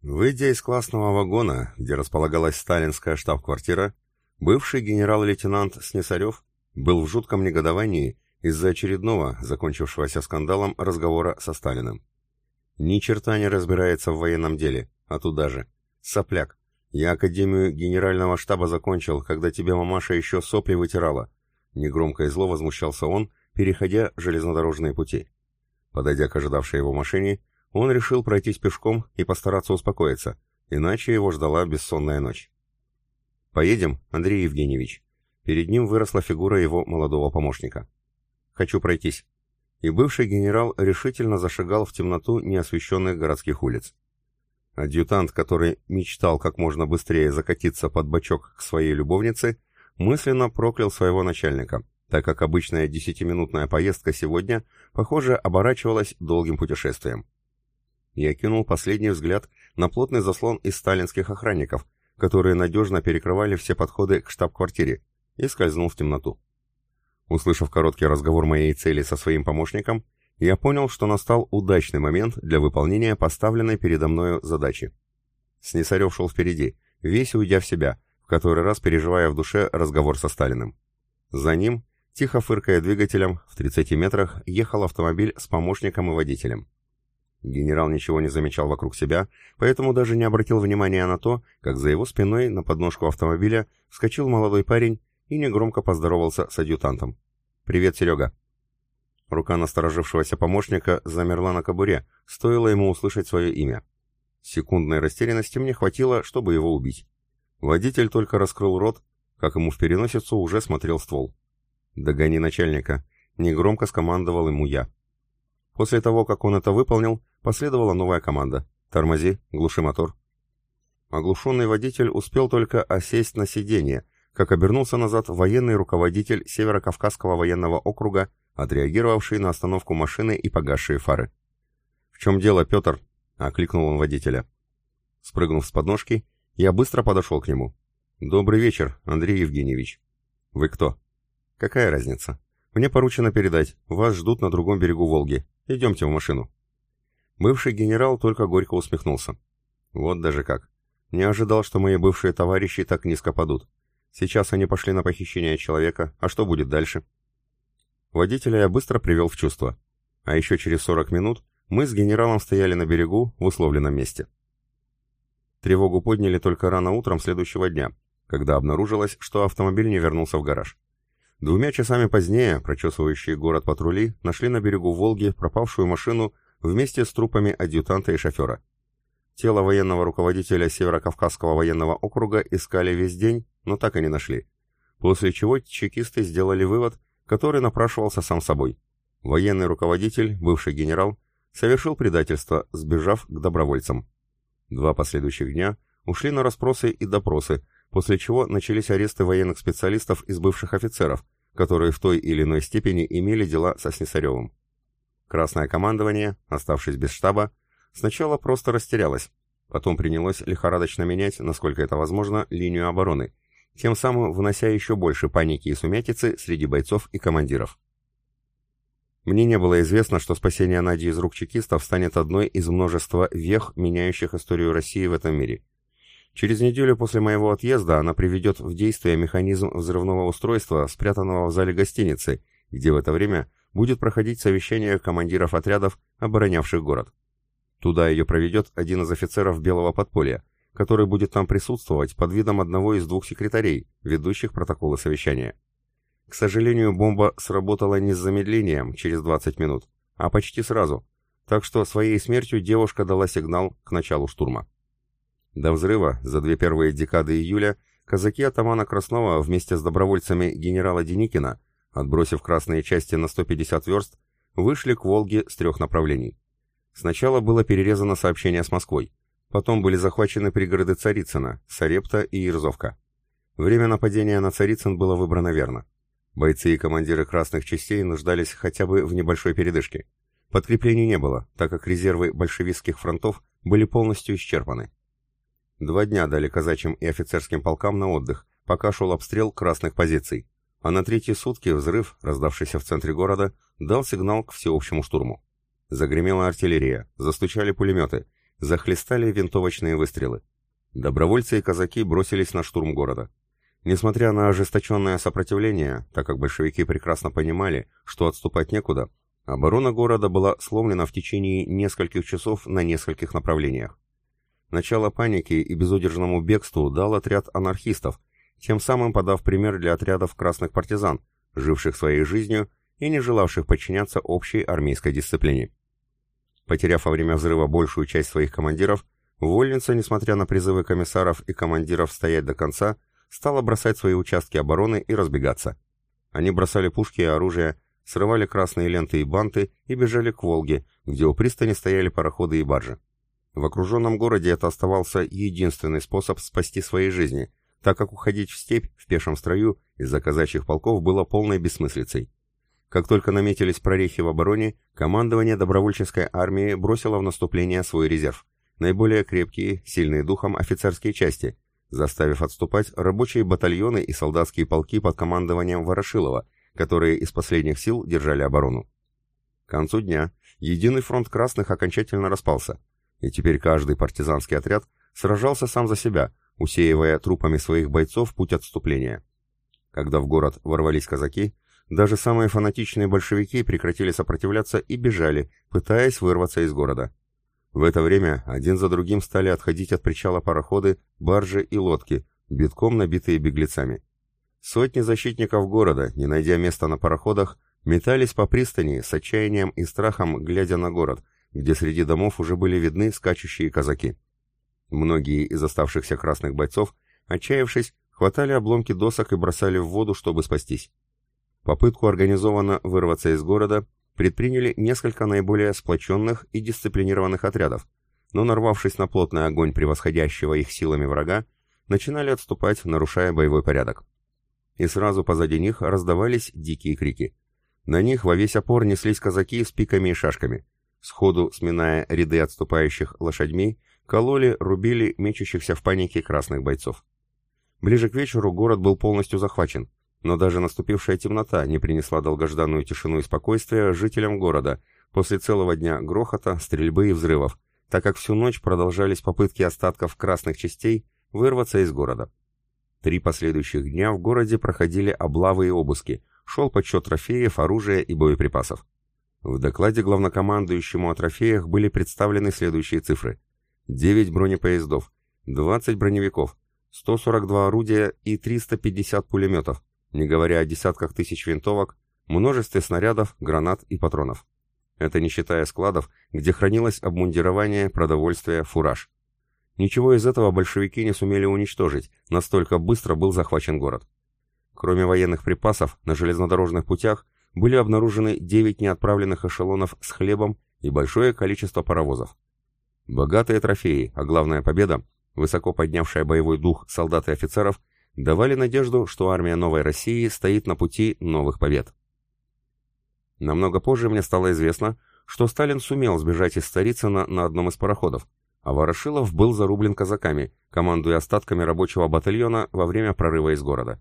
Выйдя из классного вагона, где располагалась сталинская штаб-квартира, бывший генерал-лейтенант Снесарев был в жутком негодовании из-за очередного, закончившегося скандалом, разговора со Сталиным. Ни черта не разбирается в военном деле, а туда же. Сопляк. Я Академию Генерального штаба закончил, когда тебе мамаша еще сопли вытирала. Негромко и зло возмущался он, переходя железнодорожные пути. Подойдя к ожидавшей его машине, он решил пройтись пешком и постараться успокоиться, иначе его ждала бессонная ночь. «Поедем, Андрей Евгеньевич». Перед ним выросла фигура его молодого помощника. «Хочу пройтись». И бывший генерал решительно зашагал в темноту неосвещенных городских улиц. Адъютант, который мечтал как можно быстрее закатиться под бочок к своей любовнице, мысленно проклял своего начальника, так как обычная десятиминутная поездка сегодня, похоже, оборачивалась долгим путешествием. Я кинул последний взгляд на плотный заслон из сталинских охранников, которые надежно перекрывали все подходы к штаб-квартире, и скользнул в темноту. Услышав короткий разговор моей цели со своим помощником, я понял, что настал удачный момент для выполнения поставленной передо мною задачи. Снесарев шел впереди, весь уйдя в себя, в который раз переживая в душе разговор со Сталиным. За ним, тихо фыркая двигателем, в 30 метрах ехал автомобиль с помощником и водителем. Генерал ничего не замечал вокруг себя, поэтому даже не обратил внимания на то, как за его спиной на подножку автомобиля вскочил молодой парень и негромко поздоровался с адъютантом. «Привет, Серега!» Рука насторожившегося помощника замерла на кобуре, стоило ему услышать свое имя. Секундной растерянности мне хватило, чтобы его убить. Водитель только раскрыл рот, как ему в переносицу уже смотрел ствол. «Догони начальника!» — негромко скомандовал ему я. После того, как он это выполнил, Последовала новая команда. «Тормози, глуши мотор». Оглушенный водитель успел только осесть на сиденье, как обернулся назад военный руководитель Северо-Кавказского военного округа, отреагировавший на остановку машины и погасшие фары. «В чем дело, Петр?» — окликнул он водителя. Спрыгнув с подножки, я быстро подошел к нему. «Добрый вечер, Андрей Евгеньевич». «Вы кто?» «Какая разница? Мне поручено передать. Вас ждут на другом берегу Волги. Идемте в машину». Бывший генерал только горько усмехнулся. Вот даже как. Не ожидал, что мои бывшие товарищи так низко падут. Сейчас они пошли на похищение человека, а что будет дальше? Водителя я быстро привел в чувство. А еще через 40 минут мы с генералом стояли на берегу в условленном месте. Тревогу подняли только рано утром следующего дня, когда обнаружилось, что автомобиль не вернулся в гараж. Двумя часами позднее прочесывающие город патрули нашли на берегу Волги пропавшую машину вместе с трупами адъютанта и шофера. Тело военного руководителя Северо-Кавказского военного округа искали весь день, но так и не нашли. После чего чекисты сделали вывод, который напрашивался сам собой. Военный руководитель, бывший генерал, совершил предательство, сбежав к добровольцам. Два последующих дня ушли на расспросы и допросы, после чего начались аресты военных специалистов из бывших офицеров, которые в той или иной степени имели дела со Снесаревым. Красное командование, оставшись без штаба, сначала просто растерялось, потом принялось лихорадочно менять, насколько это возможно, линию обороны, тем самым внося еще больше паники и сумятицы среди бойцов и командиров. Мне не было известно, что спасение Нади из рук чекистов станет одной из множества вех, меняющих историю России в этом мире. Через неделю после моего отъезда она приведет в действие механизм взрывного устройства, спрятанного в зале гостиницы, где в это время будет проходить совещание командиров отрядов, оборонявших город. Туда ее проведет один из офицеров Белого подполья, который будет там присутствовать под видом одного из двух секретарей, ведущих протоколы совещания. К сожалению, бомба сработала не с замедлением через 20 минут, а почти сразу, так что своей смертью девушка дала сигнал к началу штурма. До взрыва, за две первые декады июля, казаки атамана Краснова вместе с добровольцами генерала Деникина Отбросив красные части на 150 верст, вышли к Волге с трех направлений. Сначала было перерезано сообщение с Москвой, потом были захвачены пригороды Царицына, Сарепта и Ирзовка. Время нападения на Царицын было выбрано верно. Бойцы и командиры красных частей нуждались хотя бы в небольшой передышке. Подкреплений не было, так как резервы большевистских фронтов были полностью исчерпаны. Два дня дали казачьим и офицерским полкам на отдых, пока шел обстрел красных позиций а на третьи сутки взрыв, раздавшийся в центре города, дал сигнал к всеобщему штурму. Загремела артиллерия, застучали пулеметы, захлестали винтовочные выстрелы. Добровольцы и казаки бросились на штурм города. Несмотря на ожесточенное сопротивление, так как большевики прекрасно понимали, что отступать некуда, оборона города была сломлена в течение нескольких часов на нескольких направлениях. Начало паники и безудержному бегству дал отряд анархистов, тем самым подав пример для отрядов красных партизан, живших своей жизнью и не желавших подчиняться общей армейской дисциплине. Потеряв во время взрыва большую часть своих командиров, Вольница, несмотря на призывы комиссаров и командиров стоять до конца, стала бросать свои участки обороны и разбегаться. Они бросали пушки и оружие, срывали красные ленты и банты и бежали к Волге, где у пристани стояли пароходы и баржи. В окруженном городе это оставался единственный способ спасти свои жизни, так как уходить в степь в пешем строю из-за казачьих полков было полной бессмыслицей. Как только наметились прорехи в обороне, командование добровольческой армии бросило в наступление свой резерв наиболее крепкие, сильные духом офицерские части, заставив отступать рабочие батальоны и солдатские полки под командованием Ворошилова, которые из последних сил держали оборону. К концу дня единый фронт красных окончательно распался, и теперь каждый партизанский отряд сражался сам за себя, усеивая трупами своих бойцов путь отступления. Когда в город ворвались казаки, даже самые фанатичные большевики прекратили сопротивляться и бежали, пытаясь вырваться из города. В это время один за другим стали отходить от причала пароходы, баржи и лодки, битком набитые беглецами. Сотни защитников города, не найдя места на пароходах, метались по пристани с отчаянием и страхом, глядя на город, где среди домов уже были видны скачущие казаки. Многие из оставшихся красных бойцов, отчаявшись, хватали обломки досок и бросали в воду, чтобы спастись. Попытку организованно вырваться из города предприняли несколько наиболее сплоченных и дисциплинированных отрядов, но, нарвавшись на плотный огонь превосходящего их силами врага, начинали отступать, нарушая боевой порядок. И сразу позади них раздавались дикие крики. На них во весь опор неслись казаки с пиками и шашками. Сходу, сминая ряды отступающих лошадьми, кололи, рубили мечущихся в панике красных бойцов. Ближе к вечеру город был полностью захвачен, но даже наступившая темнота не принесла долгожданную тишину и спокойствие жителям города после целого дня грохота, стрельбы и взрывов, так как всю ночь продолжались попытки остатков красных частей вырваться из города. Три последующих дня в городе проходили облавы и обыски, шел подсчет трофеев, оружия и боеприпасов. В докладе главнокомандующему о трофеях были представлены следующие цифры. 9 бронепоездов, 20 броневиков, 142 орудия и 350 пулеметов, не говоря о десятках тысяч винтовок, множестве снарядов, гранат и патронов. Это не считая складов, где хранилось обмундирование, продовольствие, фураж. Ничего из этого большевики не сумели уничтожить, настолько быстро был захвачен город. Кроме военных припасов, на железнодорожных путях были обнаружены 9 неотправленных эшелонов с хлебом и большое количество паровозов. Богатые трофеи, а главная победа, высоко поднявшая боевой дух солдат и офицеров, давали надежду, что армия Новой России стоит на пути новых побед. Намного позже мне стало известно, что Сталин сумел сбежать из Старицына на одном из пароходов, а Ворошилов был зарублен казаками, командуя остатками рабочего батальона во время прорыва из города.